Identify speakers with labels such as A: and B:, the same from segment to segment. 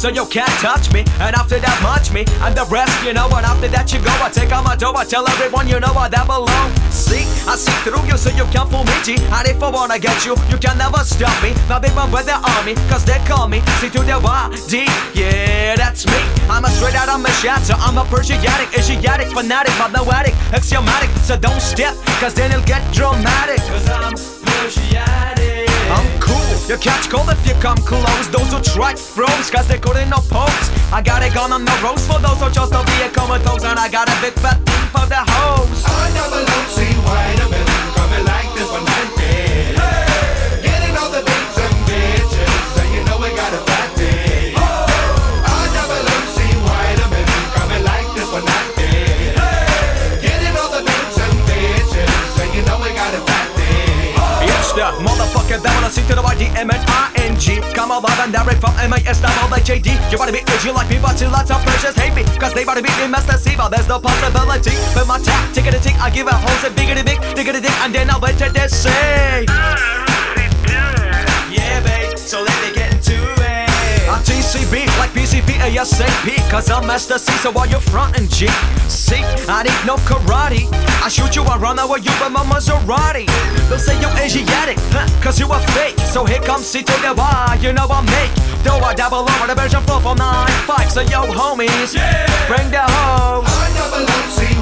A: So you can't touch me, and after that match me And the rest, you know what, after that you go I take out my dough, I tell everyone you know I that belong See, I see through you so you can't fool me G And if I wanna get you, you can never stop me My big man with the army, cause they call me See to the YD, yeah that's me I'm a straight out of Machado, I'm a Persiatic Asiatic, fanatic, mathematic, axiomatic So don't step, cause then they couldn't oppose. I got it gone on the roast for those who chose to be a comatose, and I got a big fat thing for the hoes. I never love see why the coming like this one night. Hey! Getting all the beats and bitches, and you
B: know we got a fat thing. Oh! I never love see why the men coming like this one the
A: Motherfucker, that wanna see to the YDM and I I'm alive and direct from MAS all like JD You wanna be rich, you like me But you lots of precious hate me Cause they wanna be in Master but There's no possibility But my top, ticket it a tick I give a whole set bigger to big bigger to dick And then I'll wait till they say Yeah babe, so let me get into it I'm TCB like PCP ASAP Cause I'm Master C So while you're front and G I ain't no karate. I shoot you, I run with you but my Maserati. They'll say you're Asiatic, huh? Cause you are fake. So here comes Cito de Wa, you know I make. Though I double over the version 4495. So yo, homies, yeah. bring the hoes. I double up, see.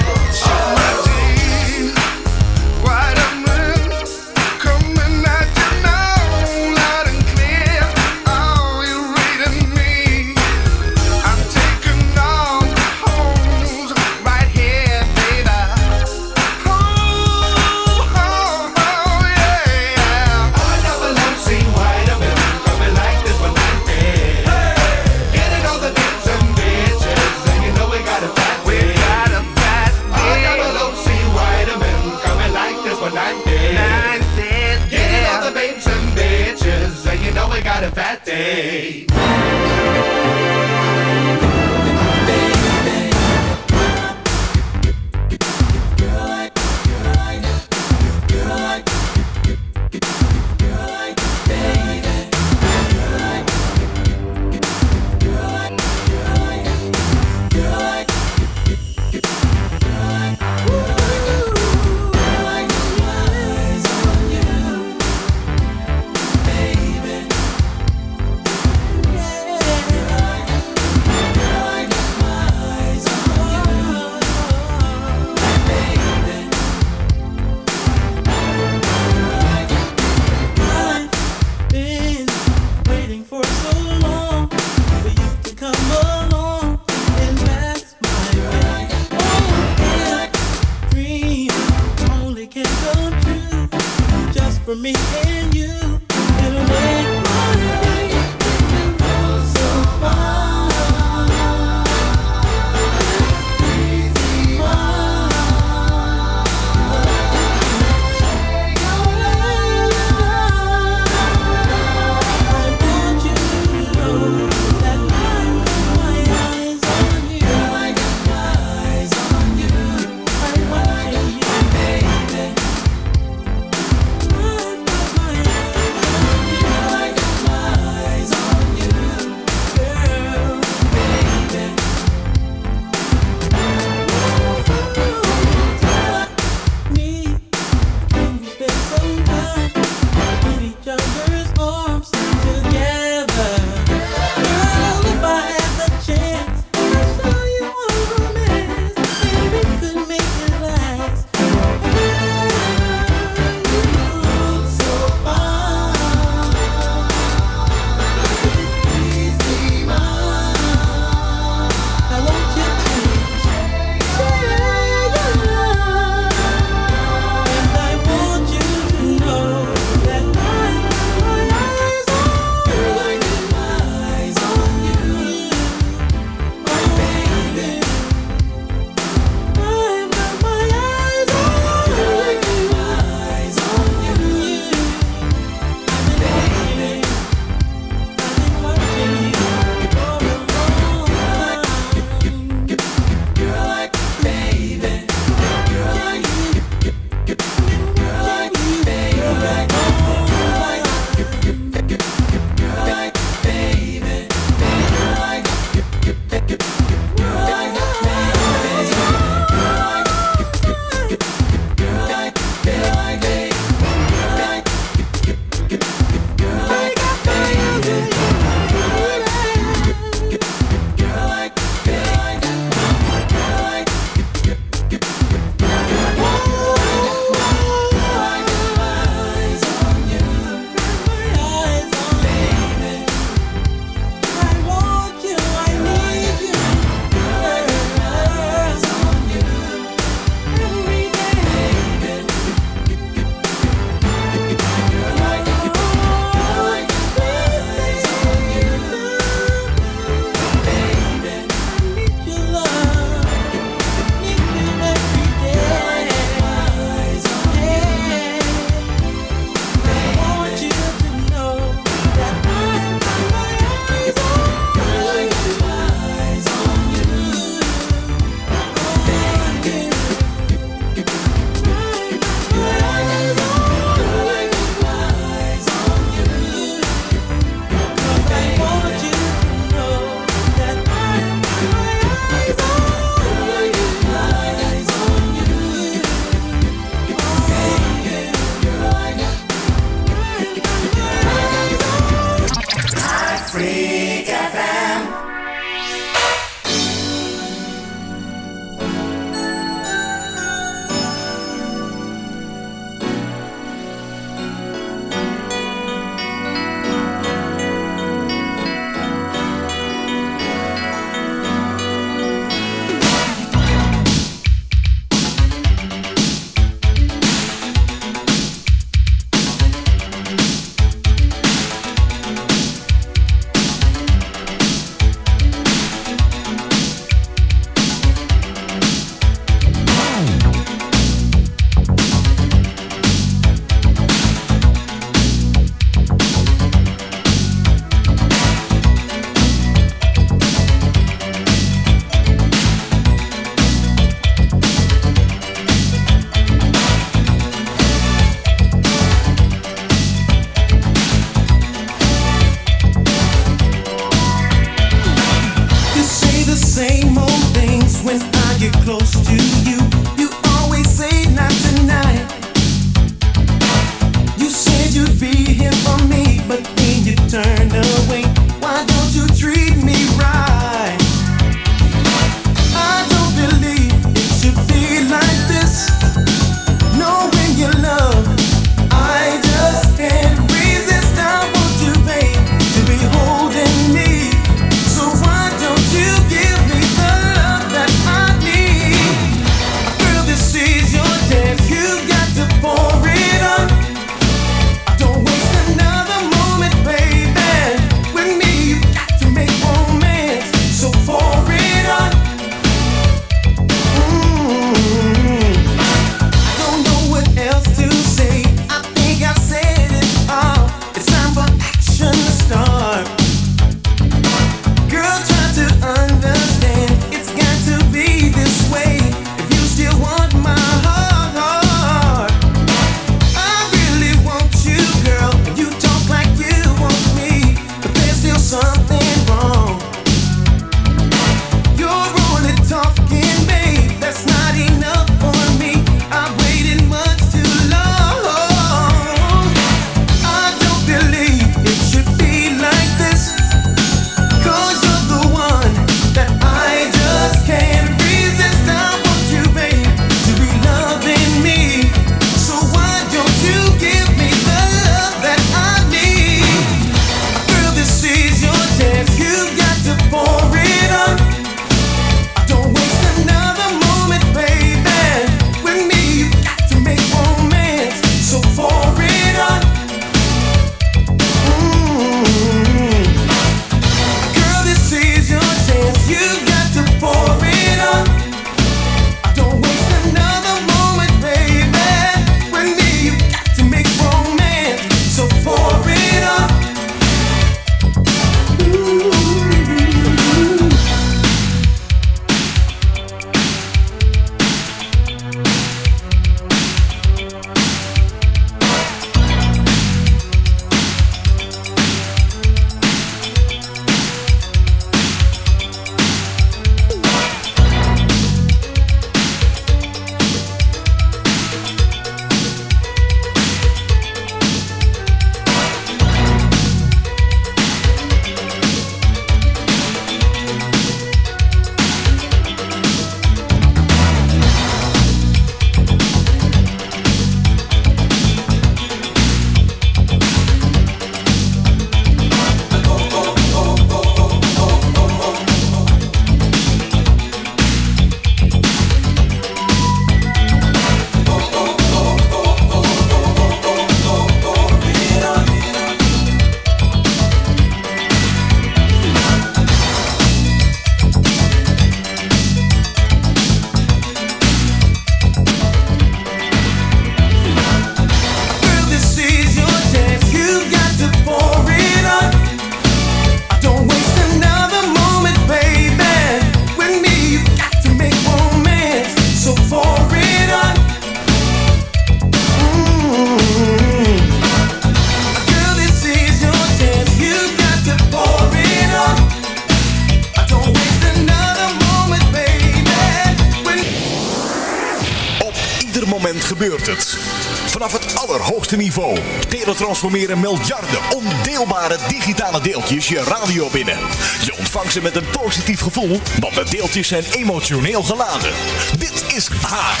C: transformeren miljarden ondeelbare digitale deeltjes je radio binnen. Je ontvangt ze met een positief gevoel, want de deeltjes zijn emotioneel geladen.
D: Dit is haar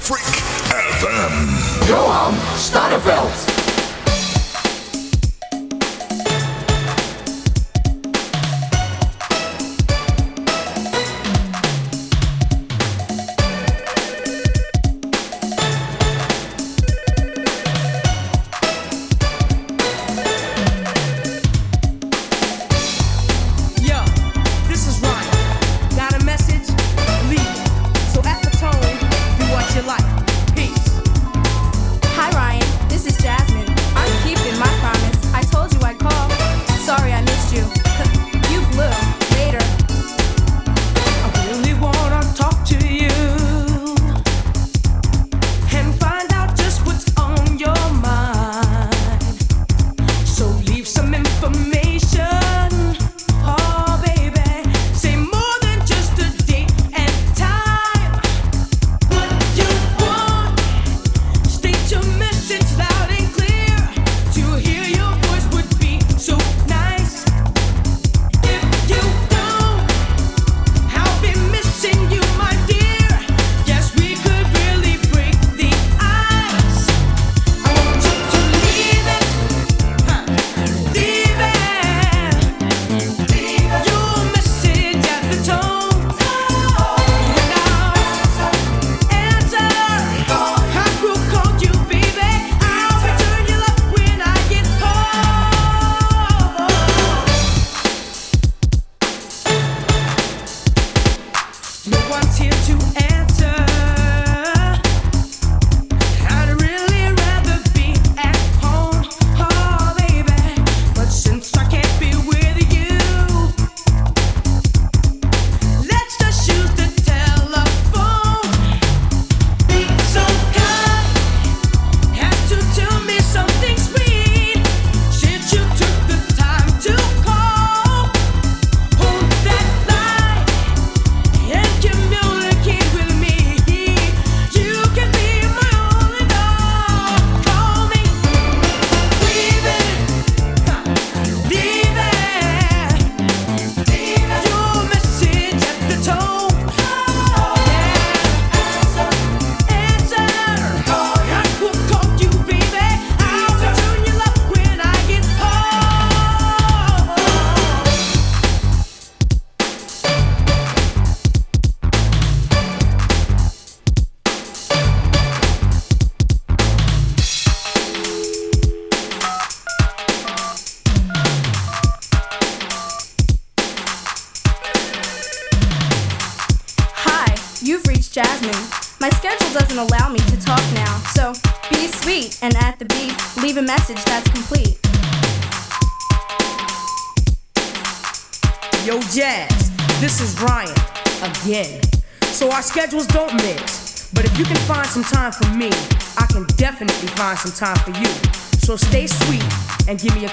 D: Freak FM. Johan Starreveld.
E: some time for you. So stay sweet and give me a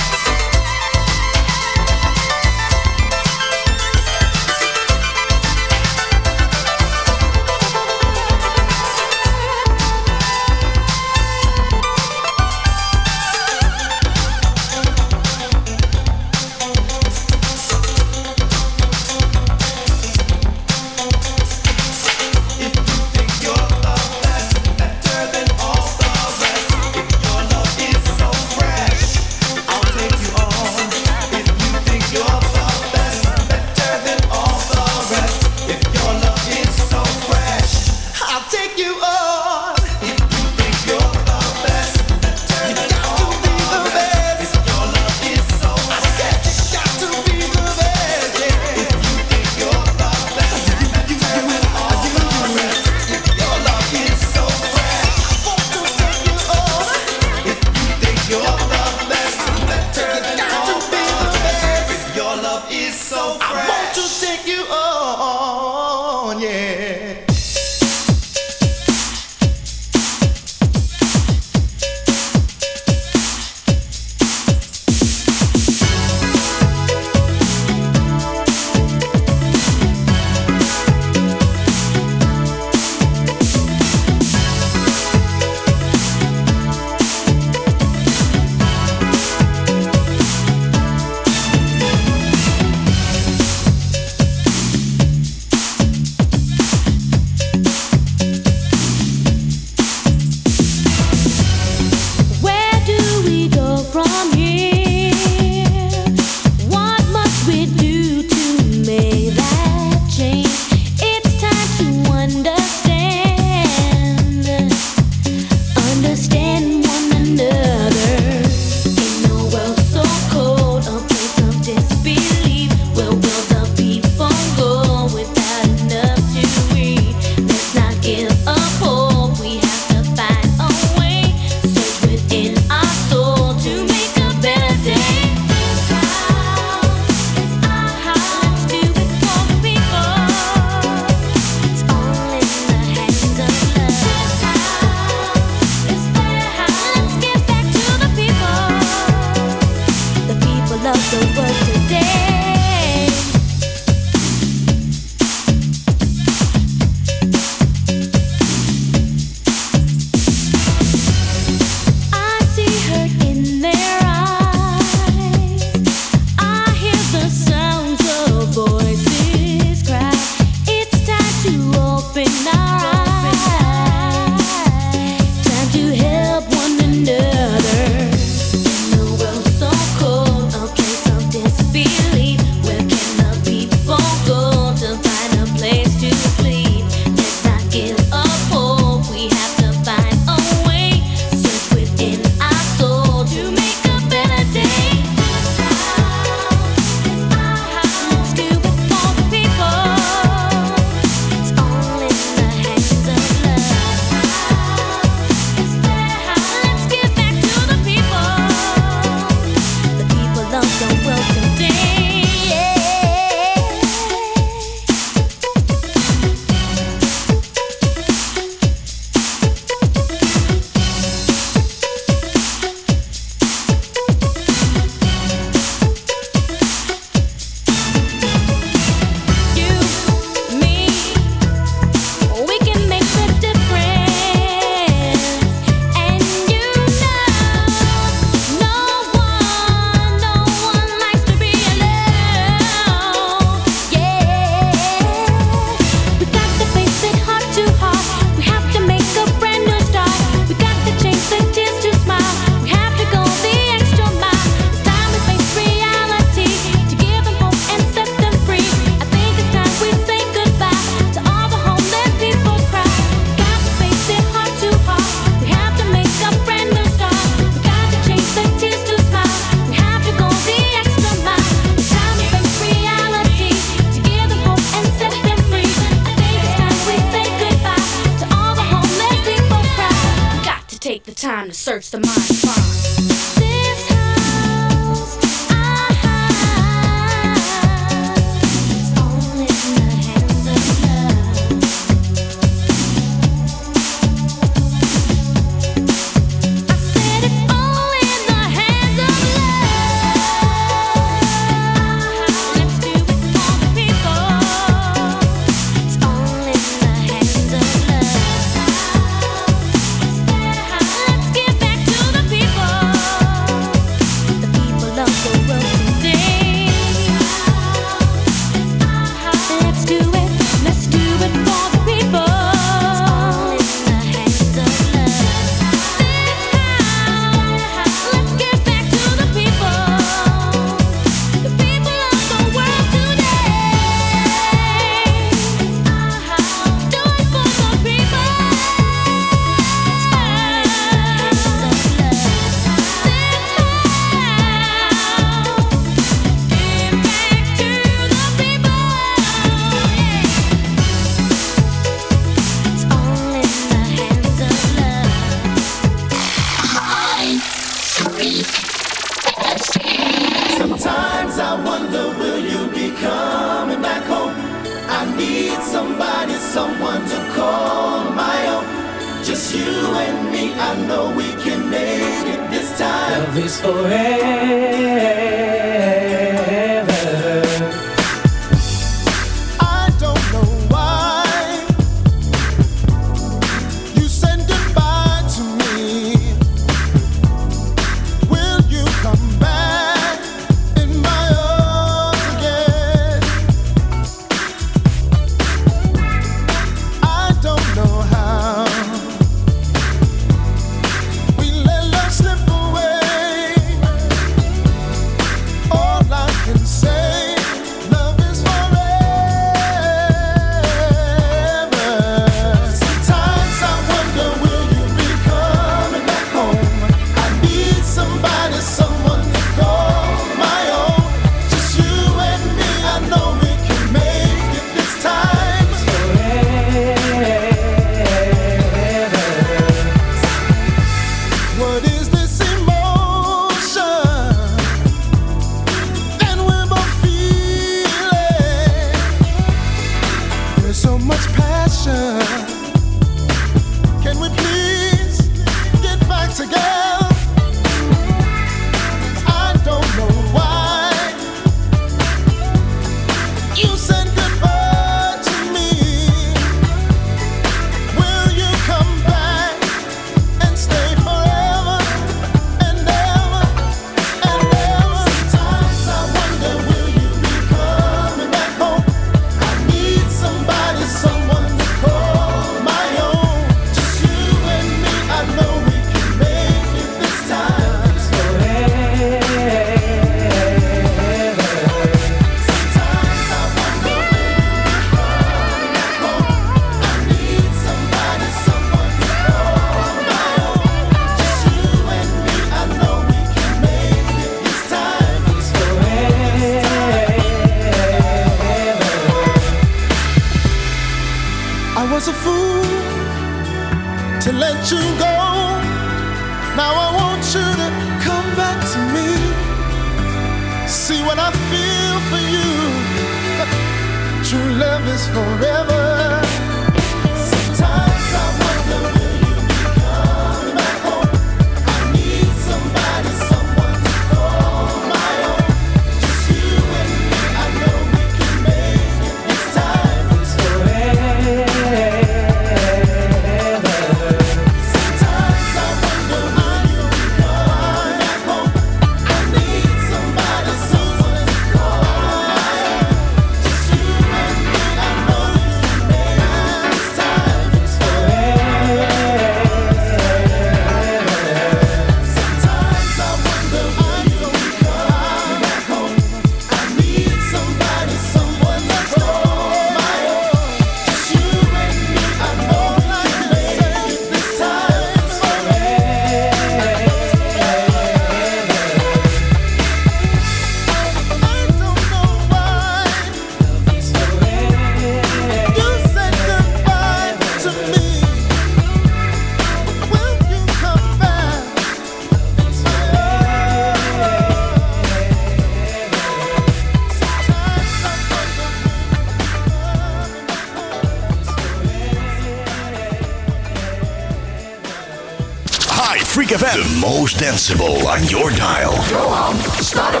D: Invincible on your dial. Go home. Start a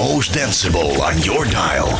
D: most danceable on your dial.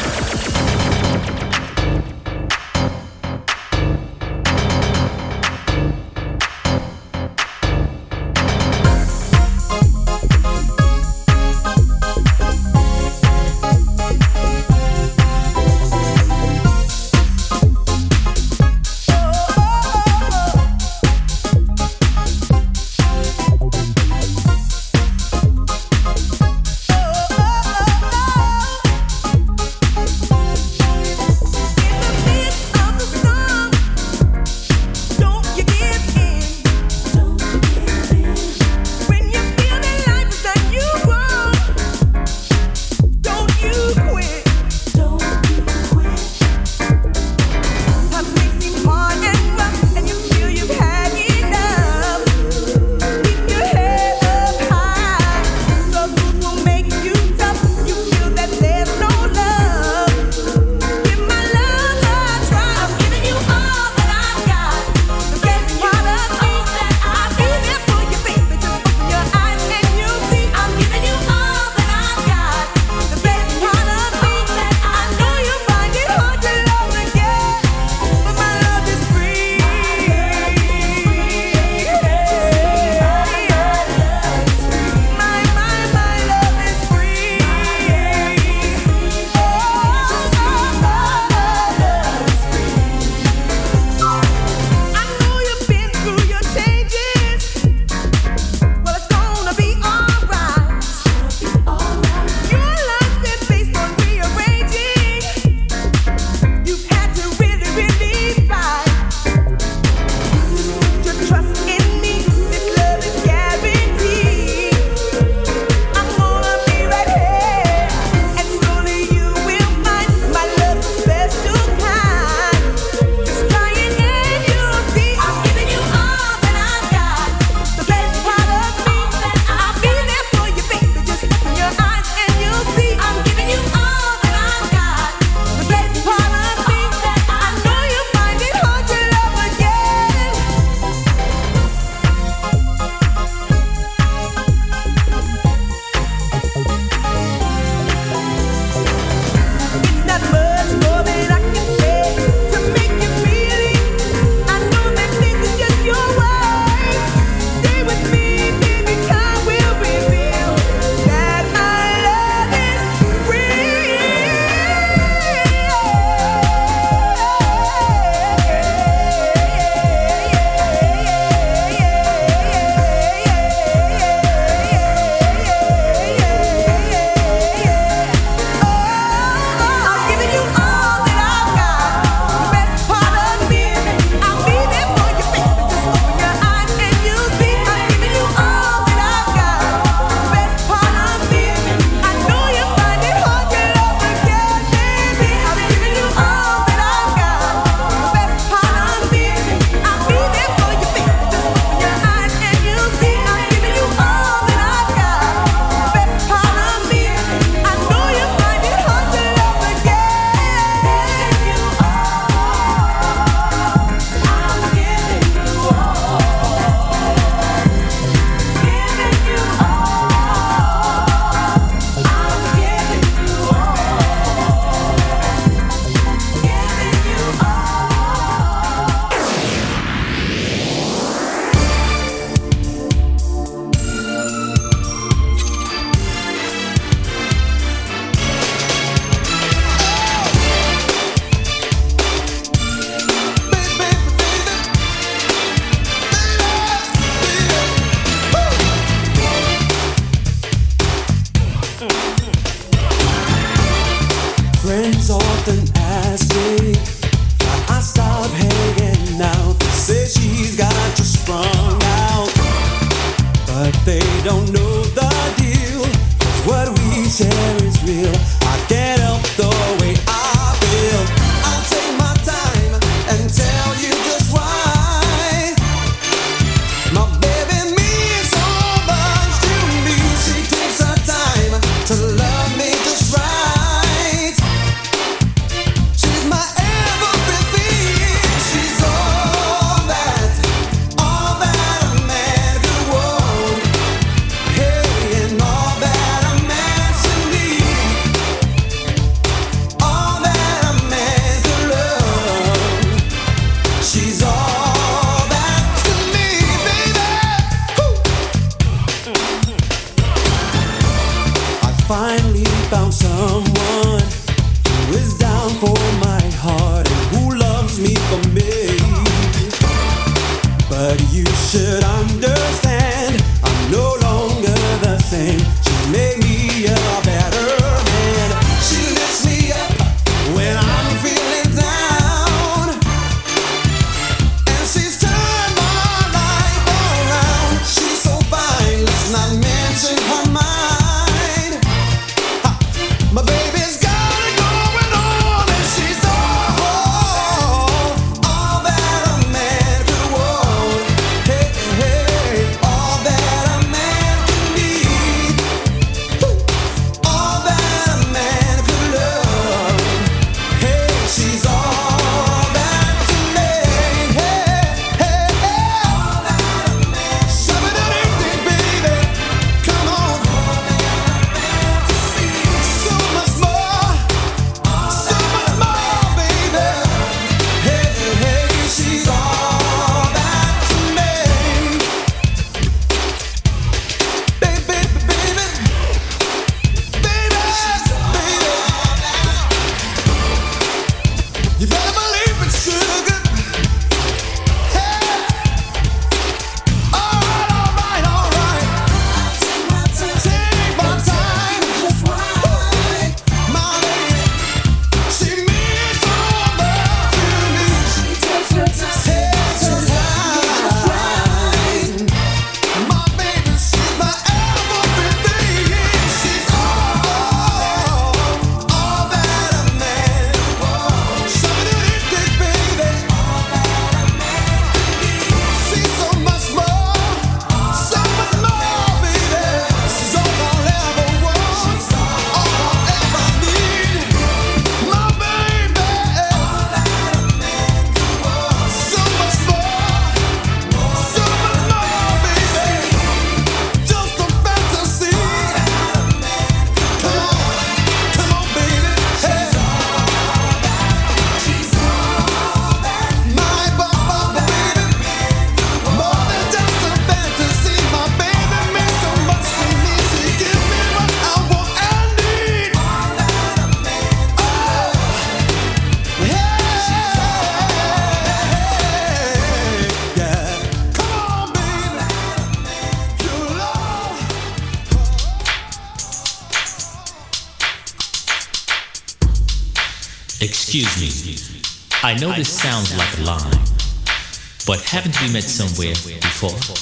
F: Haven't we met somewhere before?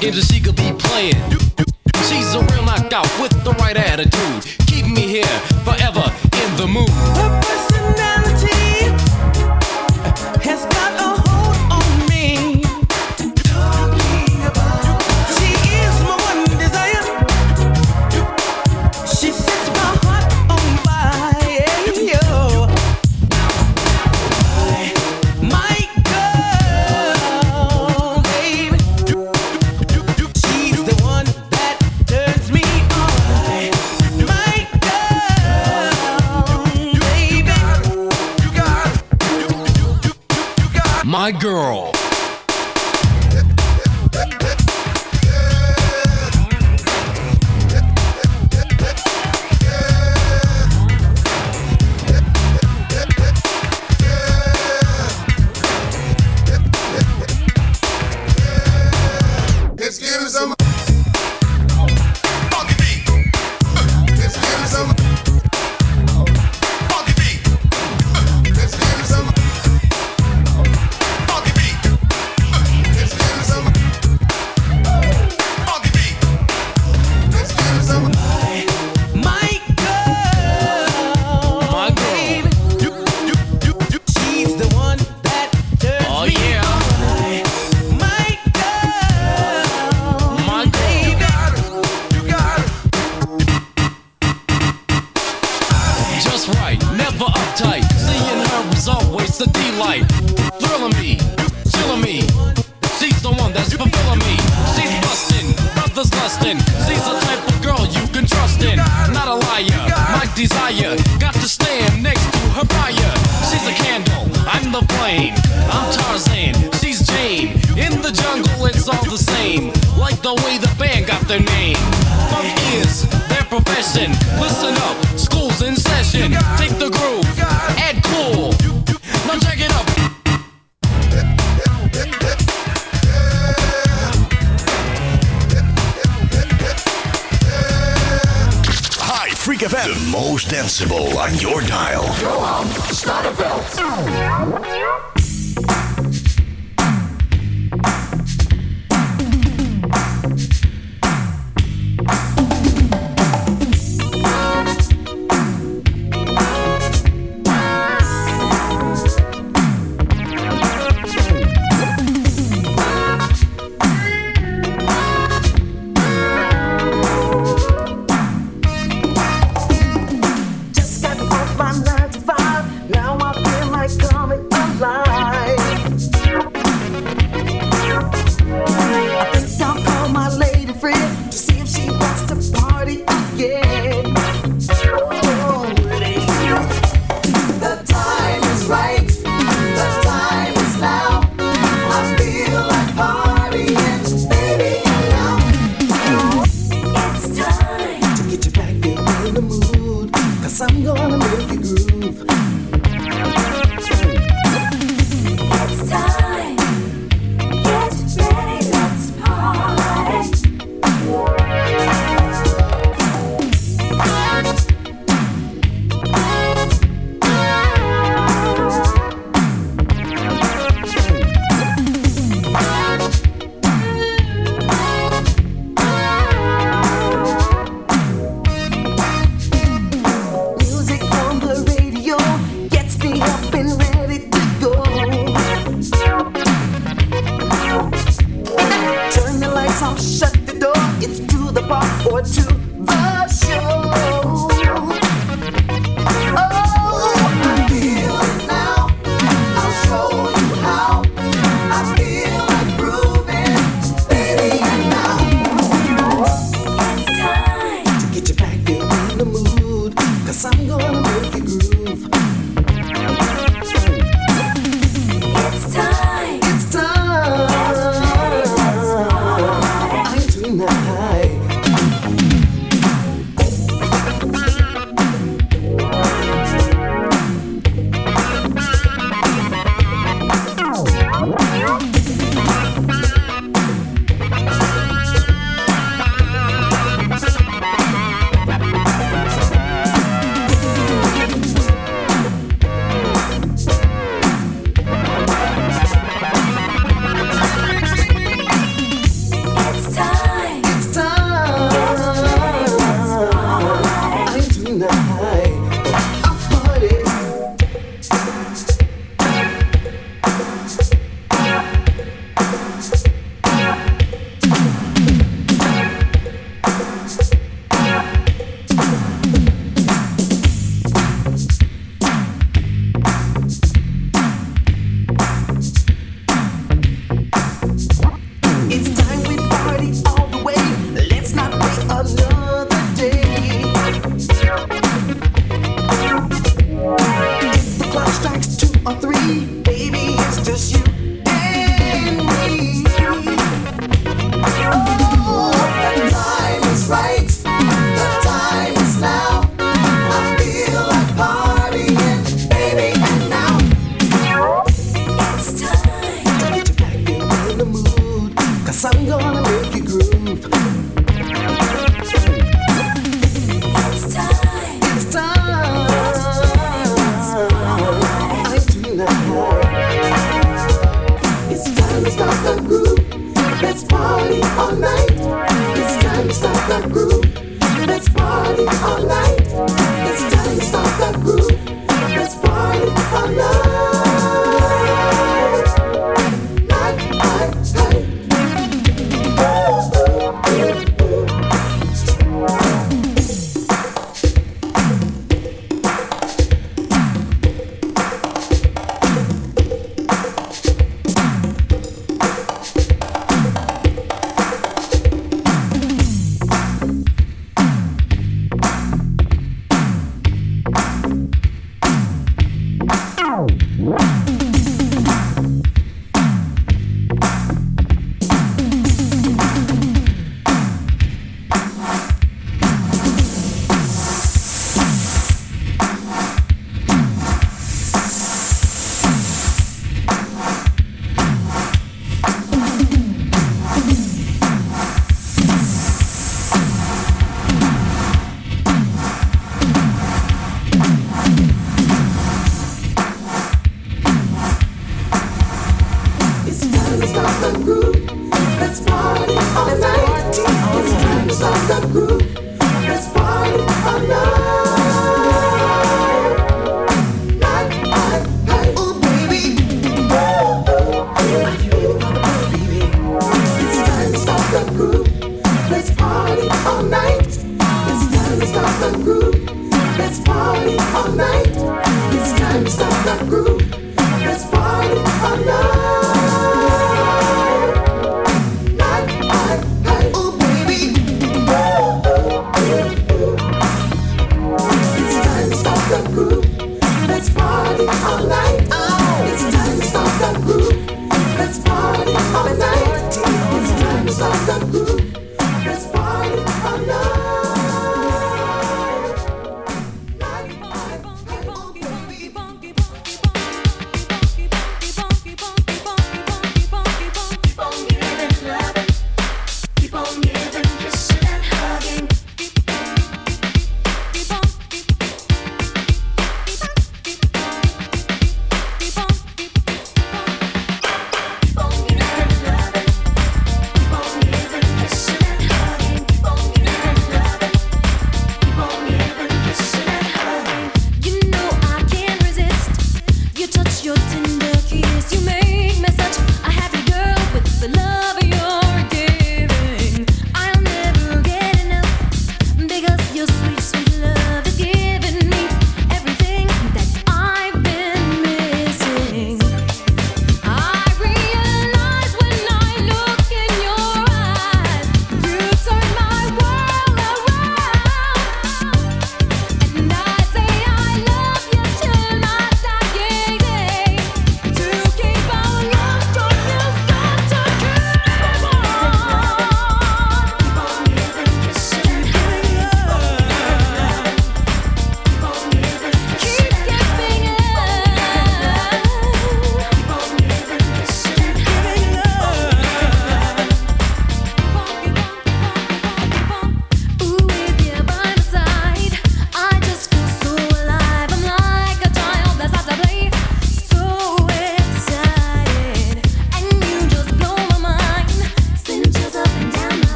G: games and secret. my girl.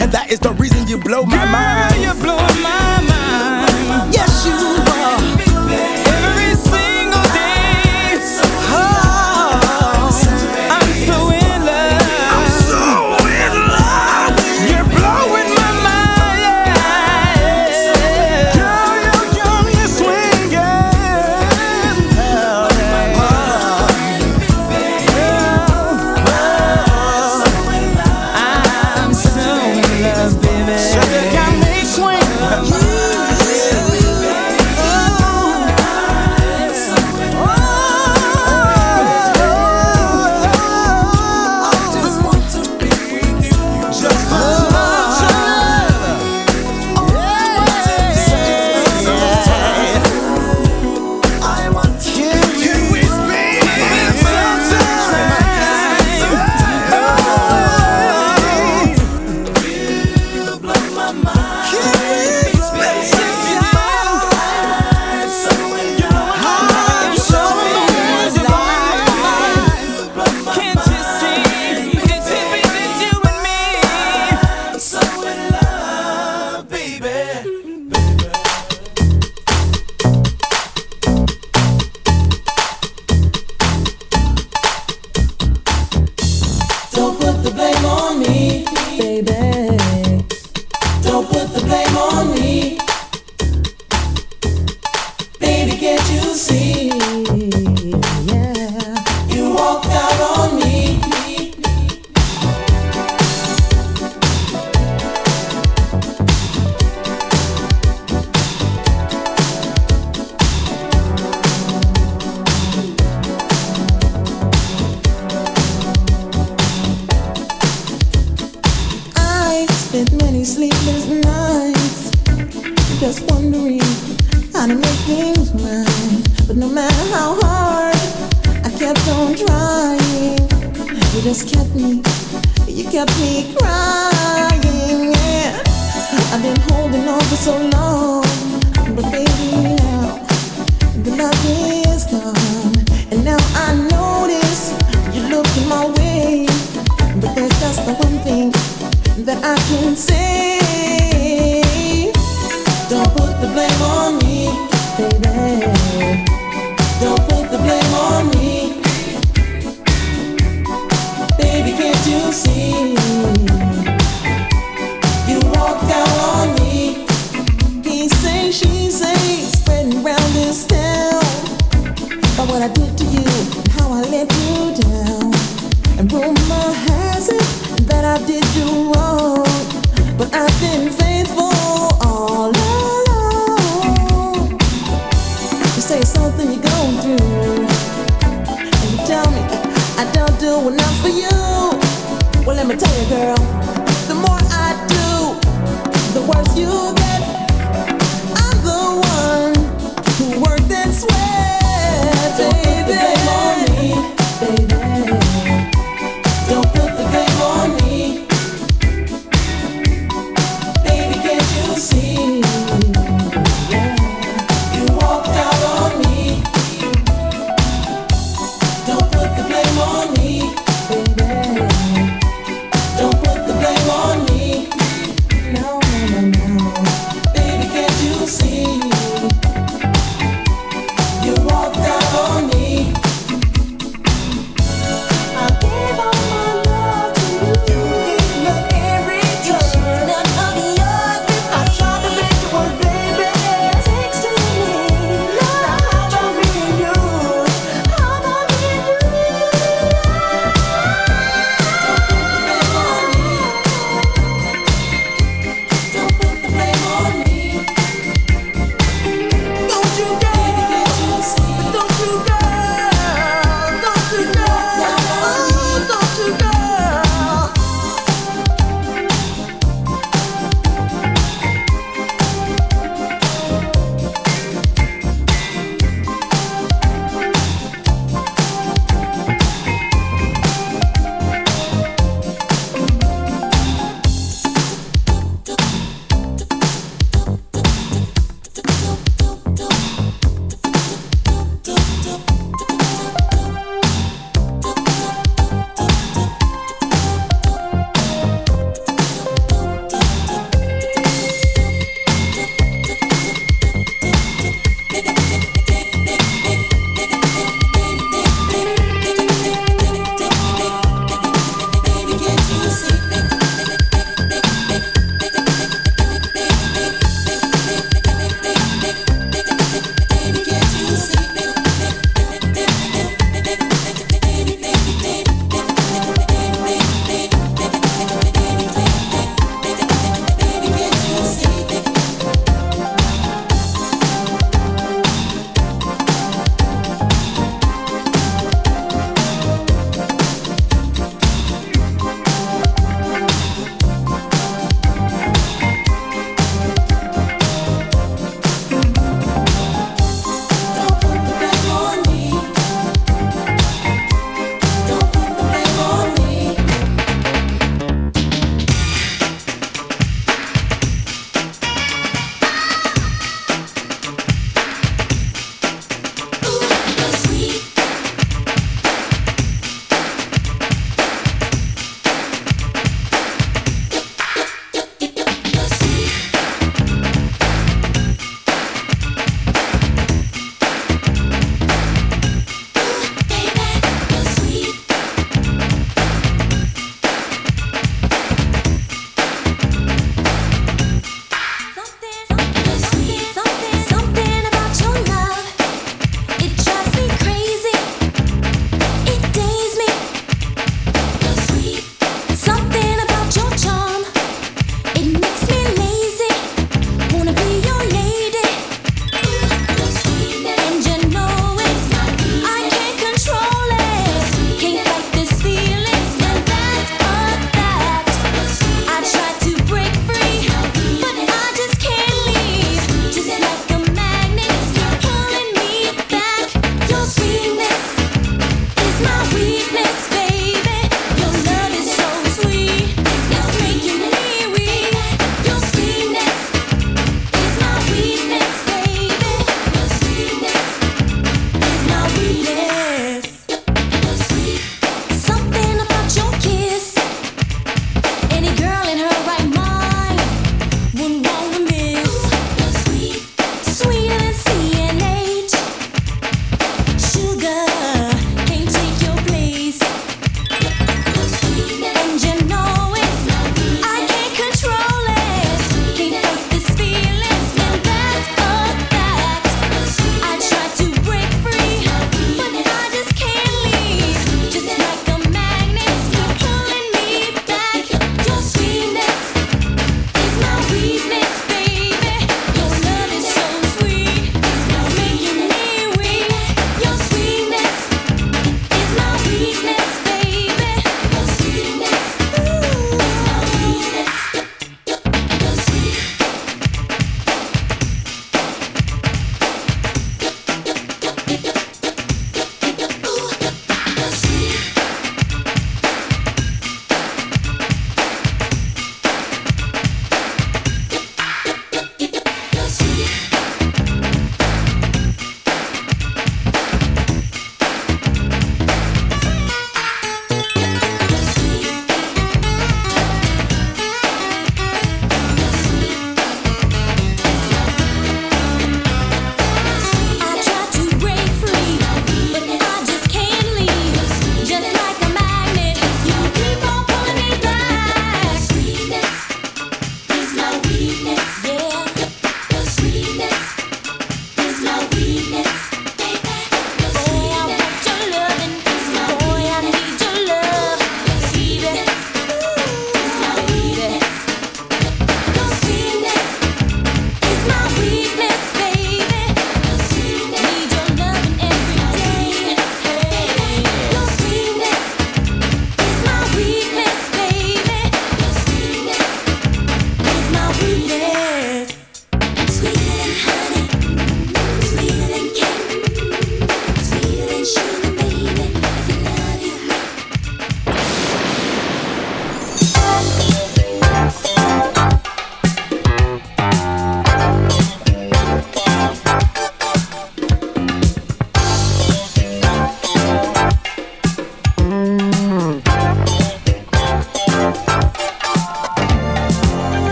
H: and that is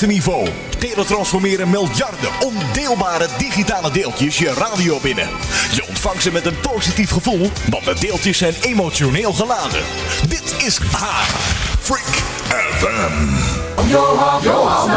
C: hoogste niveau. Teletransformeren miljarden ondeelbare digitale deeltjes je radio binnen. Je ontvangt ze met een positief gevoel, want de deeltjes zijn emotioneel geladen.
D: Dit is haar Freak FM. Johan, Johan,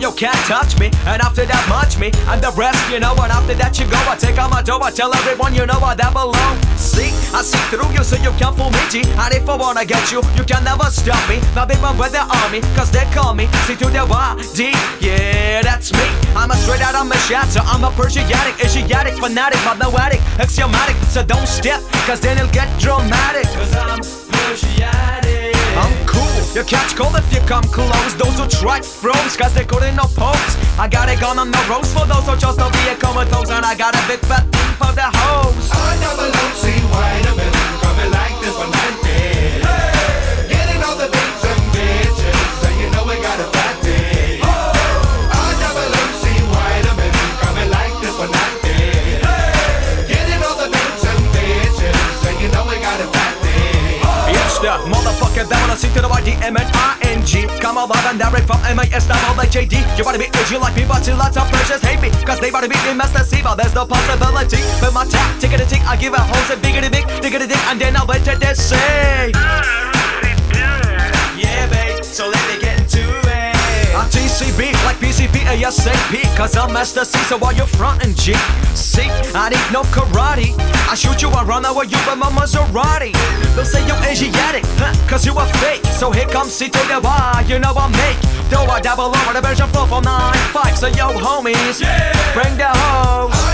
A: so you can't touch me. And after that, munch me, and the rest, you know. And after that, you go. I take out my dough, I tell everyone you know I that belong. See, I see through you, so you can't fool me, G. And if I wanna get you, you can never stop me. My big man with the army, cause they call me See to their YD. Yeah, that's me. I'm a straight out of so I'm a Persiatic, Asiatic, fanatic, mathematic, axiomatic. So don't step, cause then it'll get dramatic. Cause I'm Persiatic. I'm cool. You catch cold if you come close. Those who try froze, cause they couldn't pose. I got a gun on the ropes for those who chose to be a comatose. And I got a big fat thing for the hoes. I never see why the to the Y, D, M, N, I, N, G. Come on, and direct from MAS, like JD. You wanna be it, you like me, but you lots of precious hate me. Cause they wanna be in Master Siva, there's no possibility. But my tap, tick a tick, I give a hose and biggity big, diggity dig, and then I'll bet that they say. Yeah, babe, so let me I'm TCB, like PCP ASAP, cause I'm Master C, so while you're frontin' G. See, I need no karate. I shoot you, I run away, you but my Maserati. They'll say you're Asiatic, huh, cause you are fake. So here comes C to the Y, you know I make. Though I double over the version flow from 9 so yo homies, yeah. bring the hoes.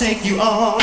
I: take you on.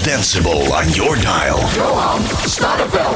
D: most danceable on your dial.
J: Go on, start a Stadeveld.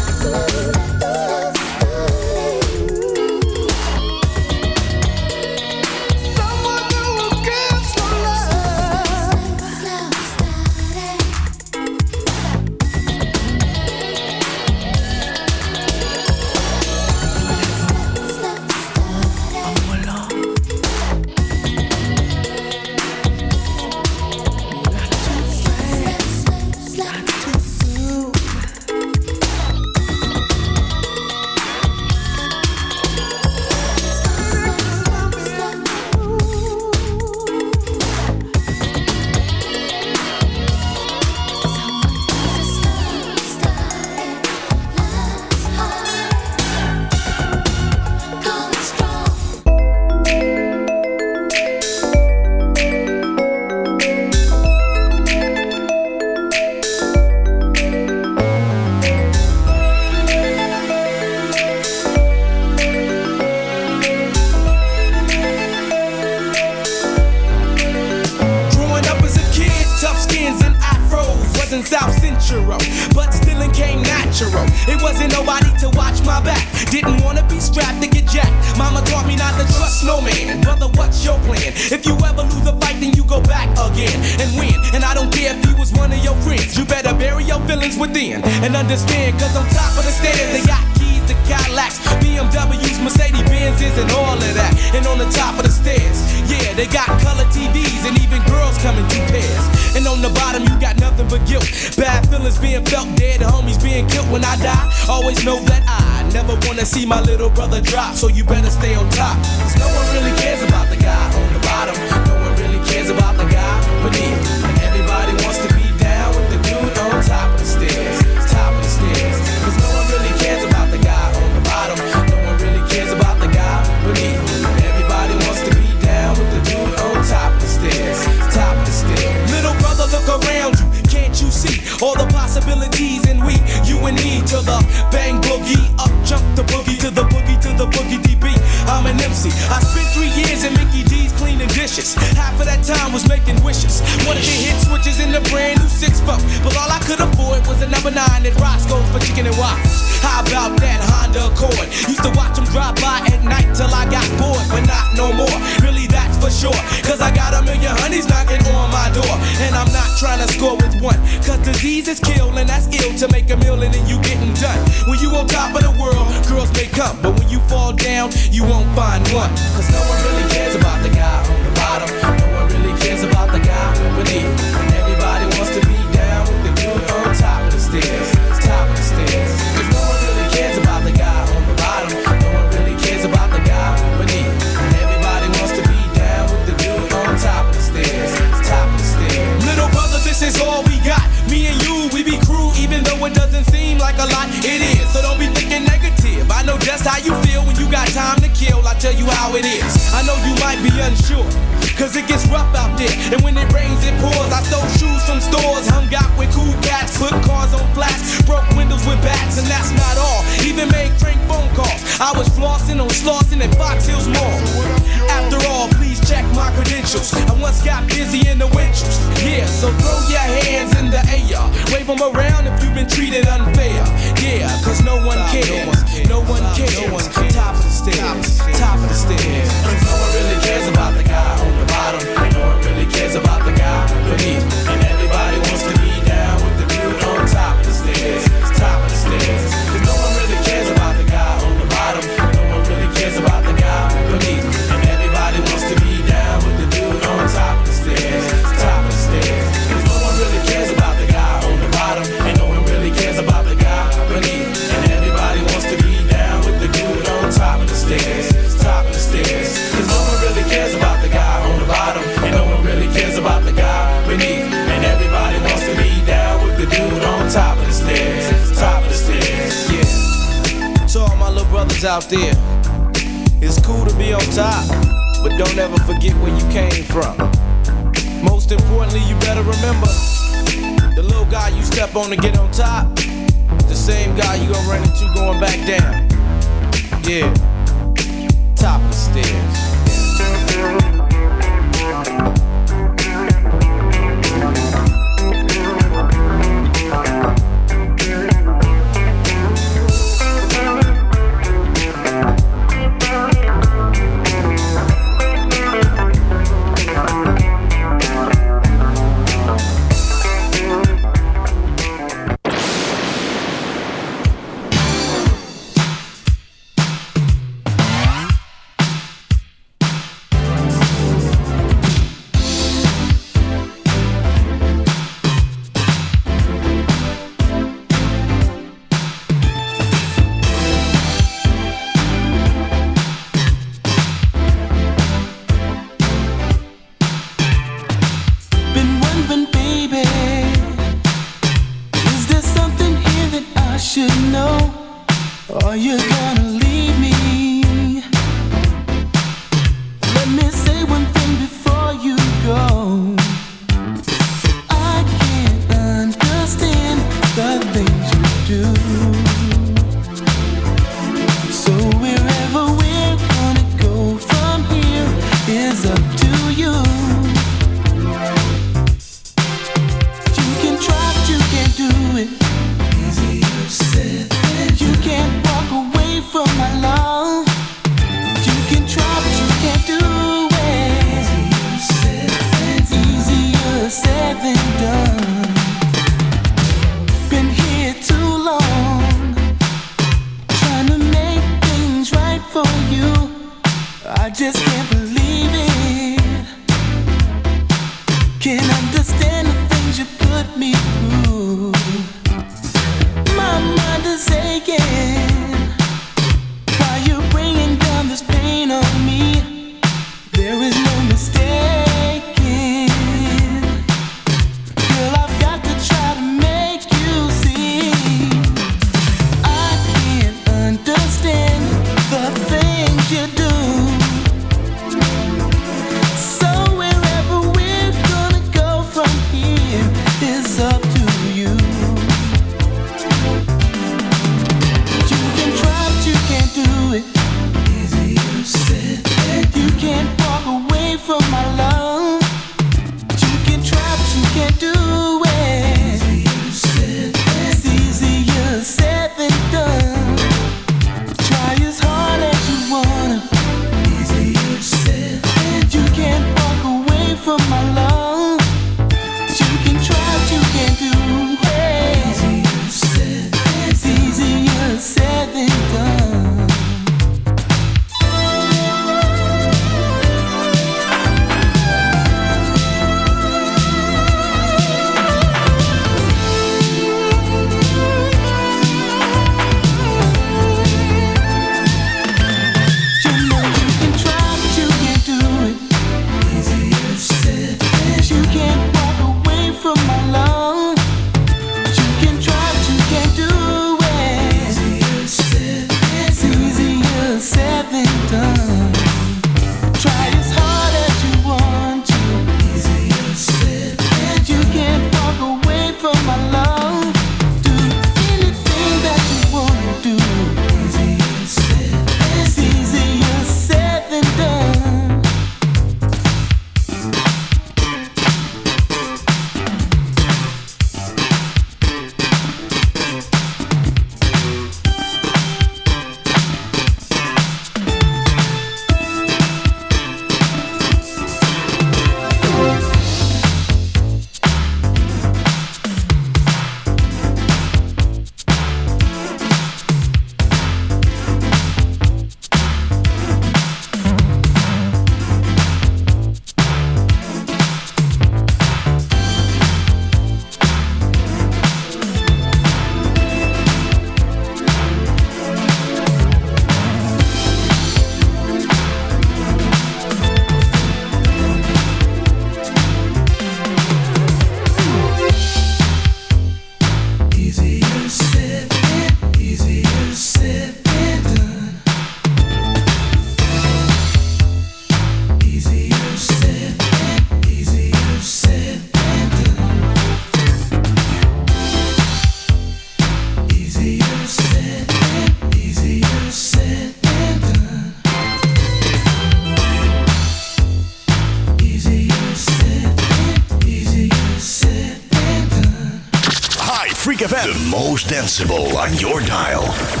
D: most danceable on your dial.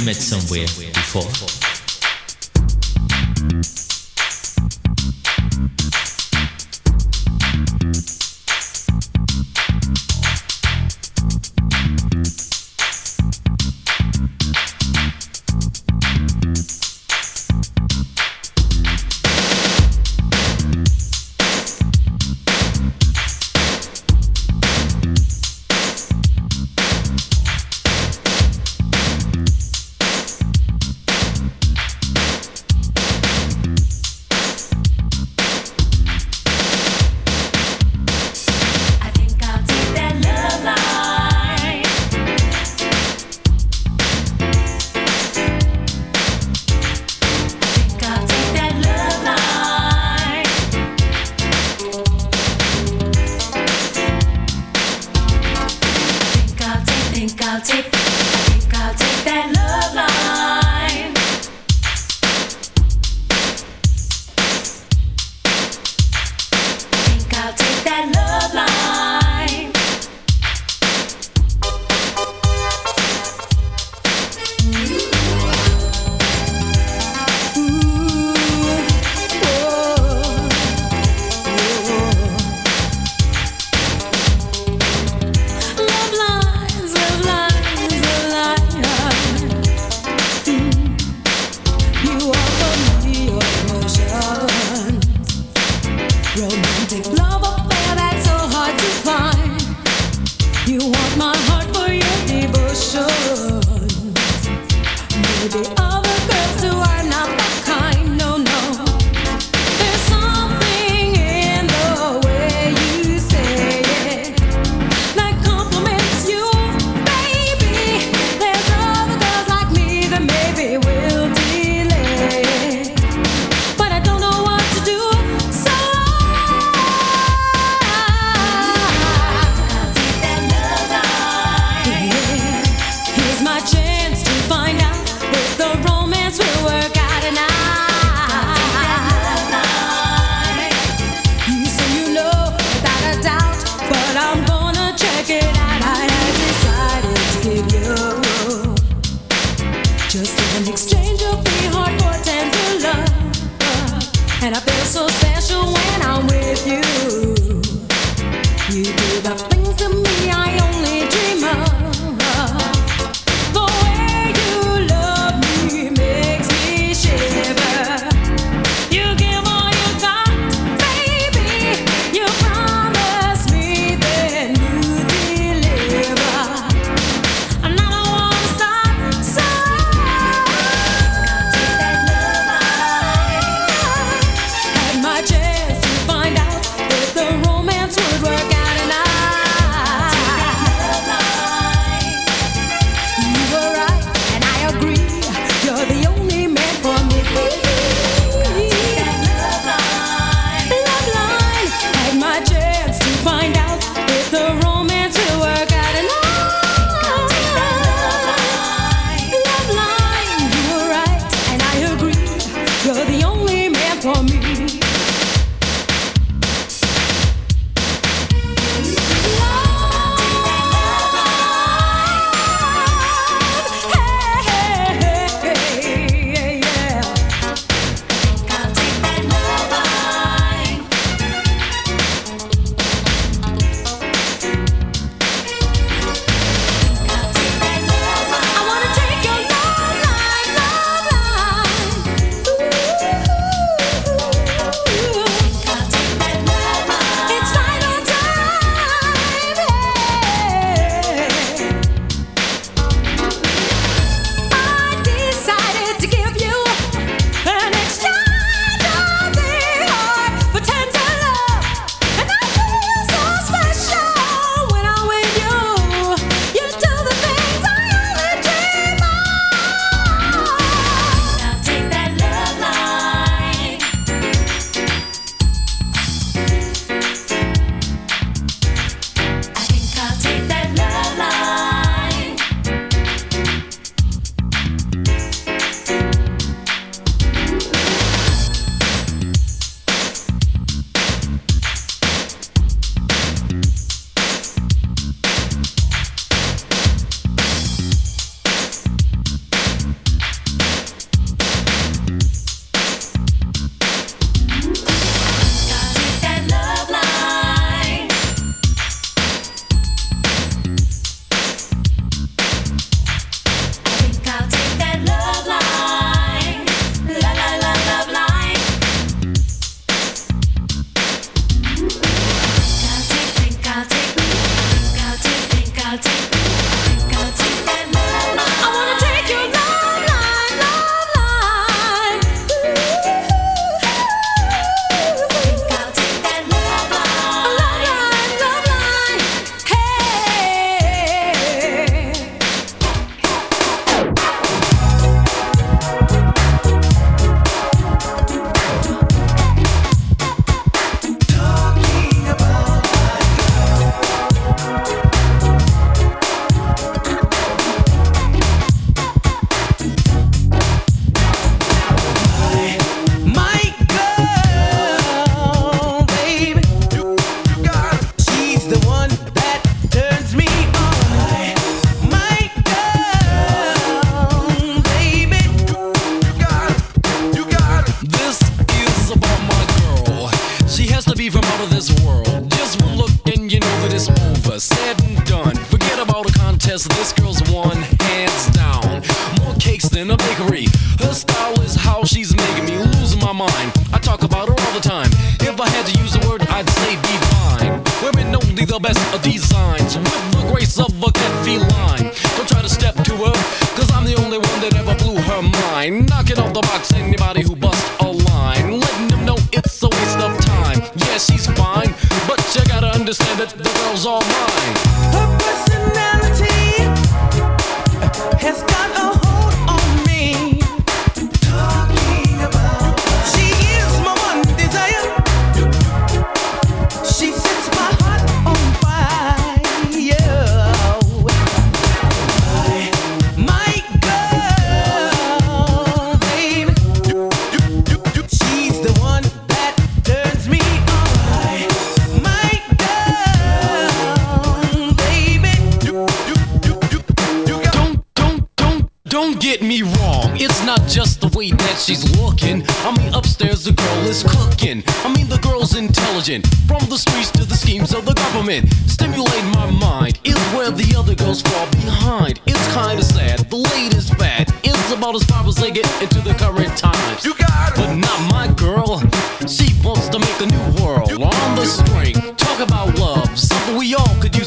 F: we met somewhere before.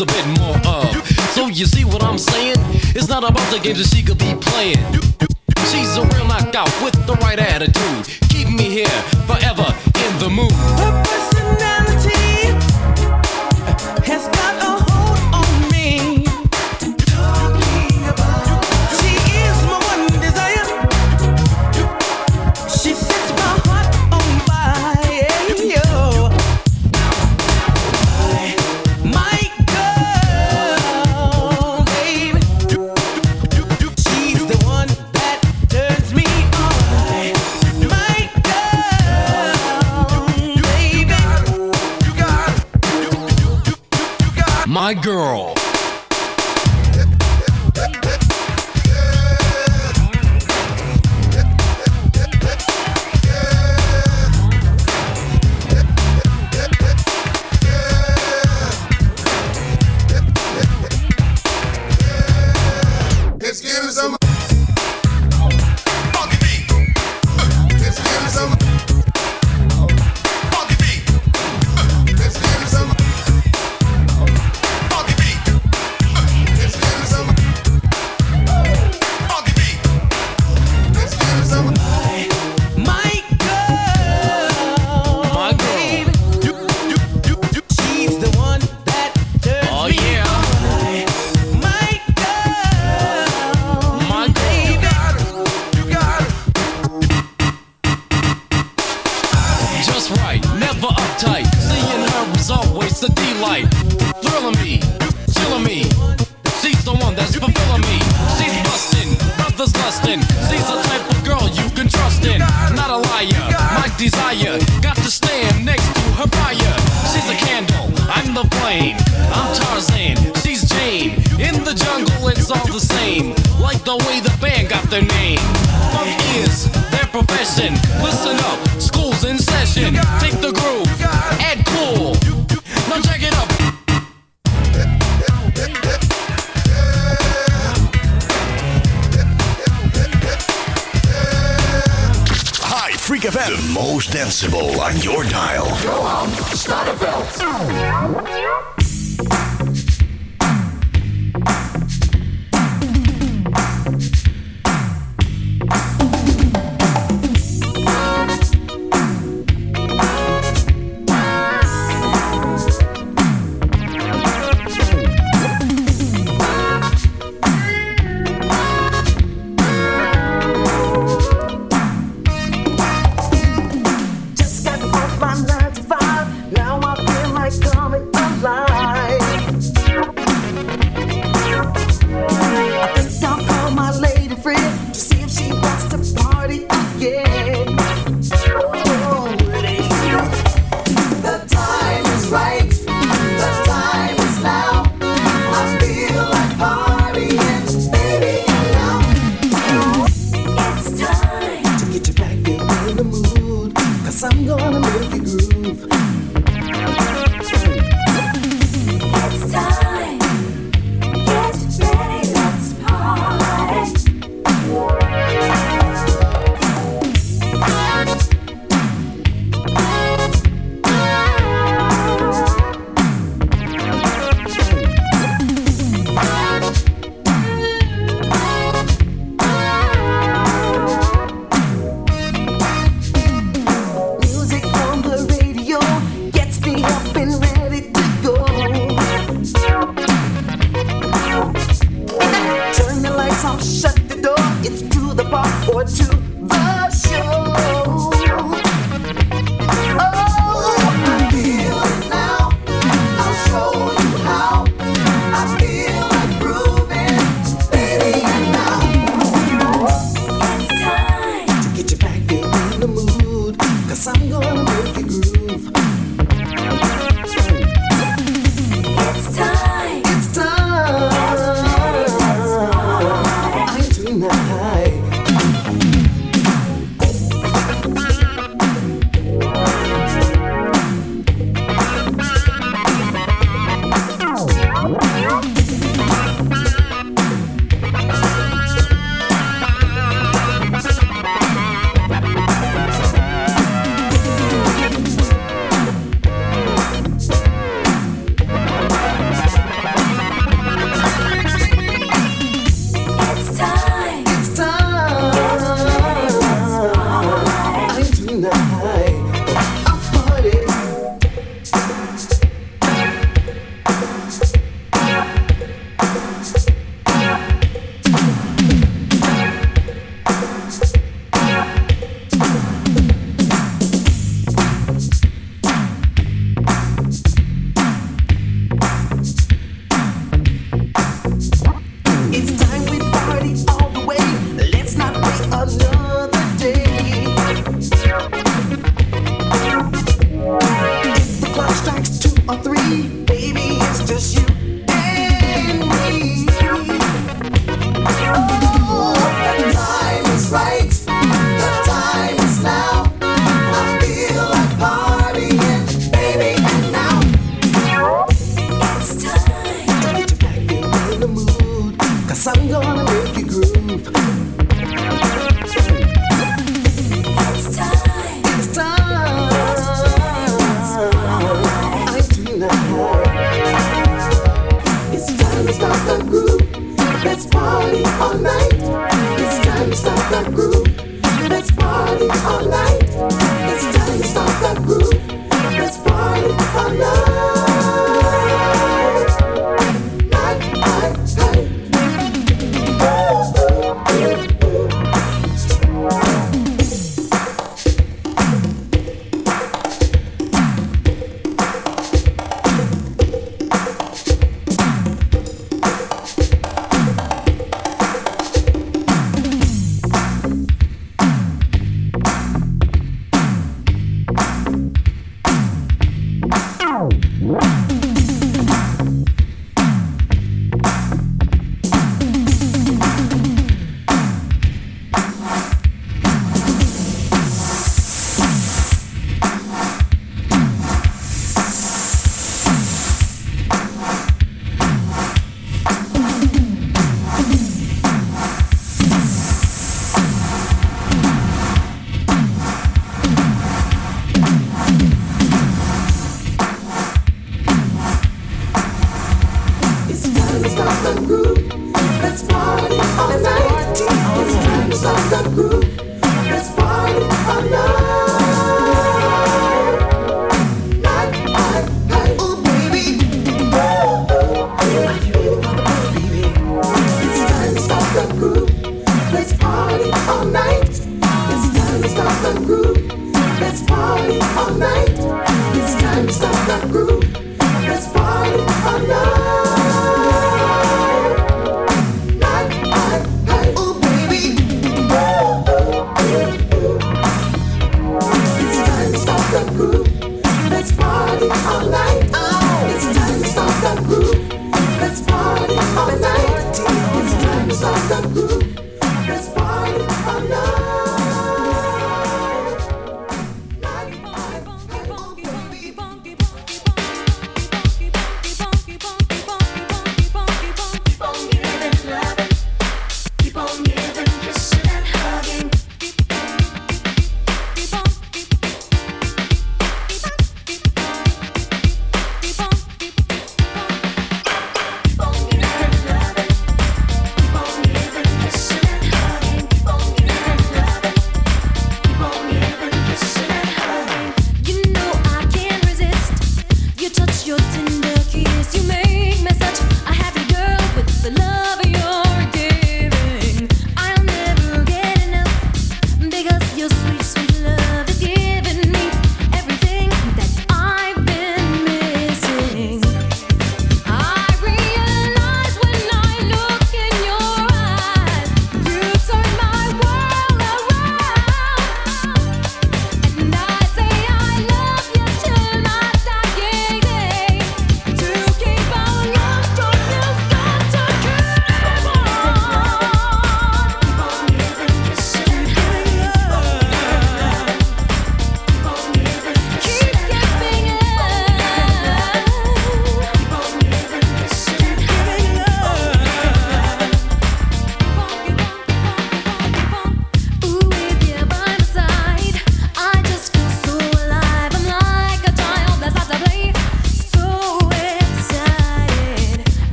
G: a bit more of. So you see what I'm saying? It's not about the games that she could be playing. She's a real knockout with the right attitude. Keep me here forever in the mood. My Girl.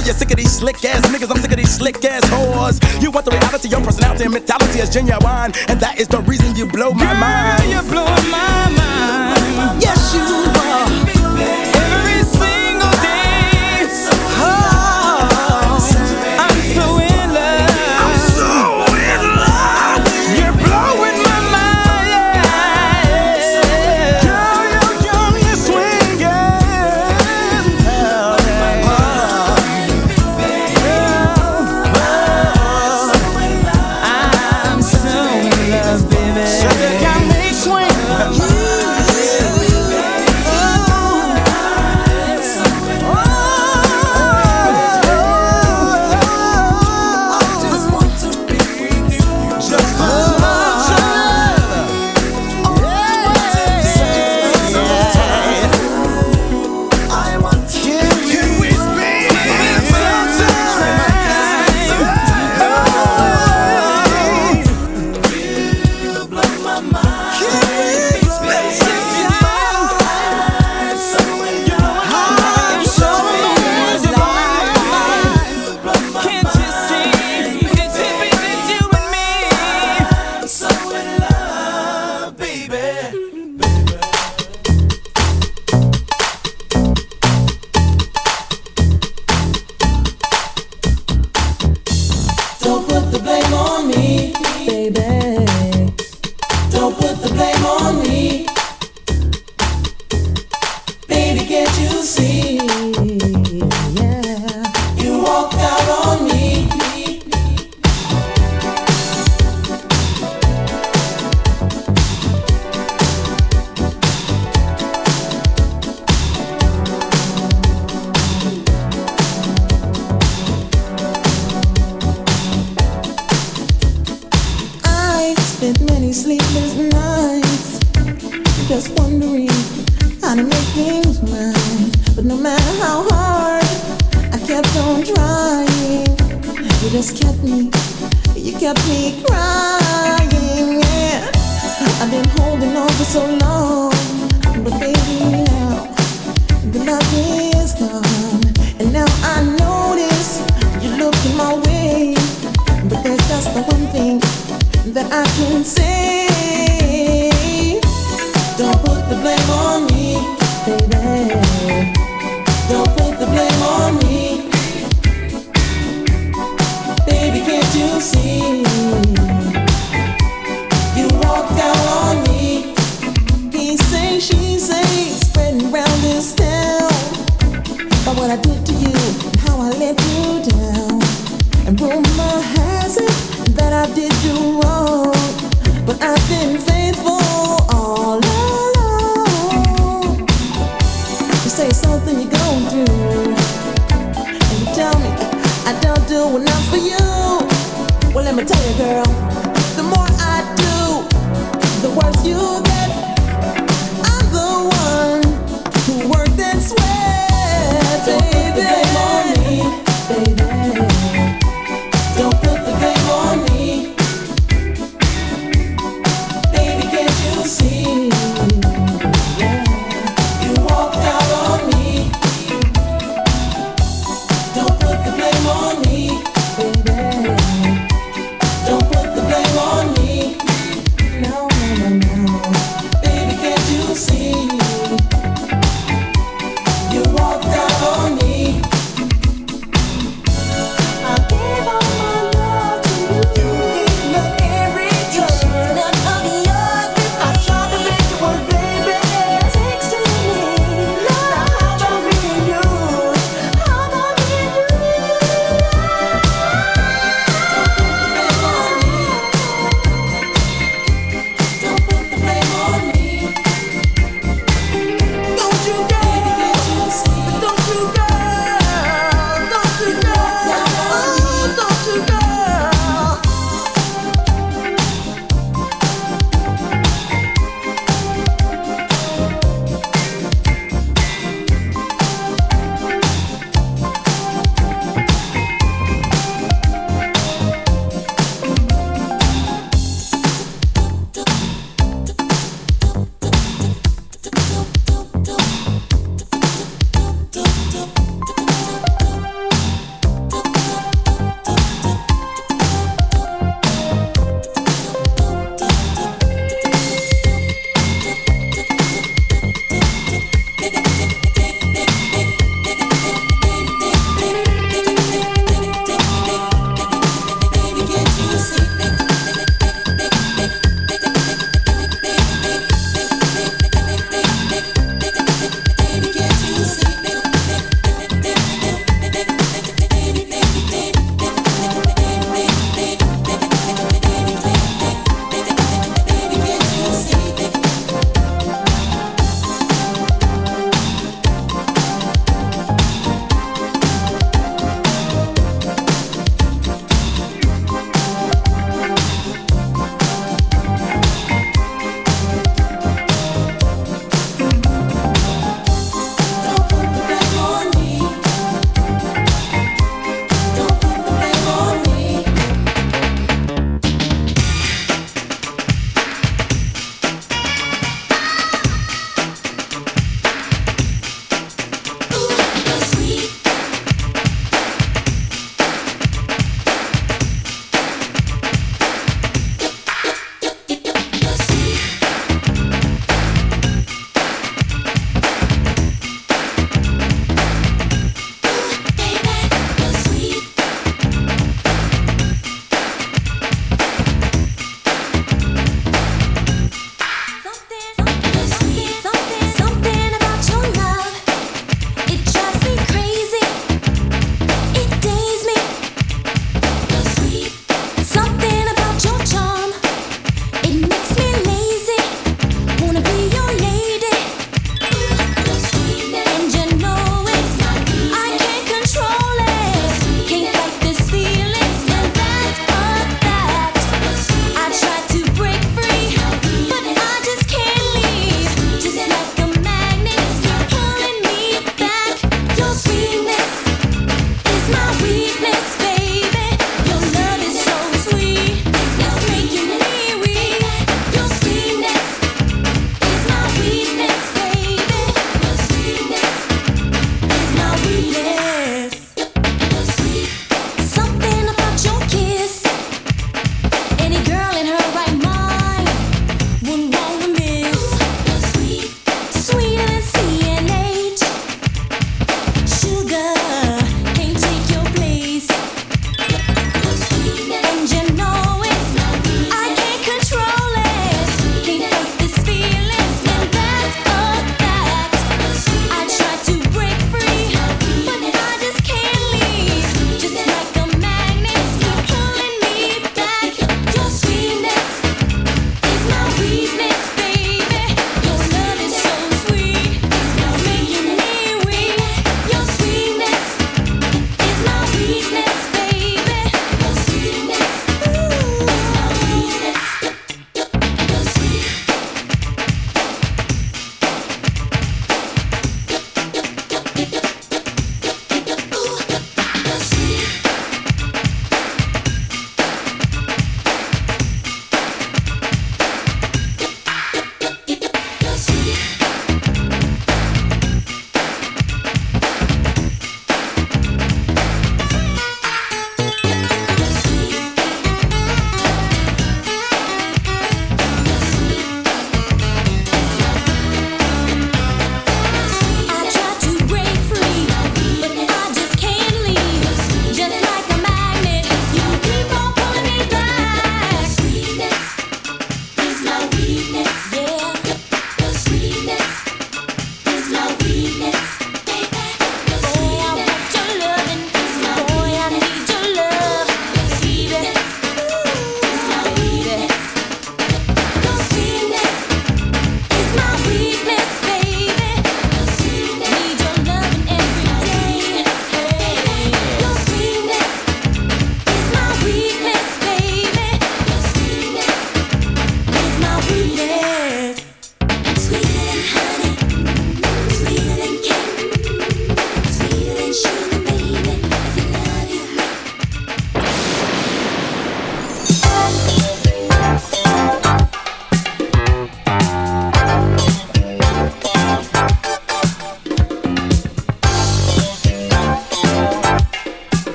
H: Oh, you're sick of these slick ass niggas. I'm sick of these slick ass whores. You want the reality, your personality and mentality is genuine, and that is the reason you blow my Girl, mind. You blow my mind. Yes, you.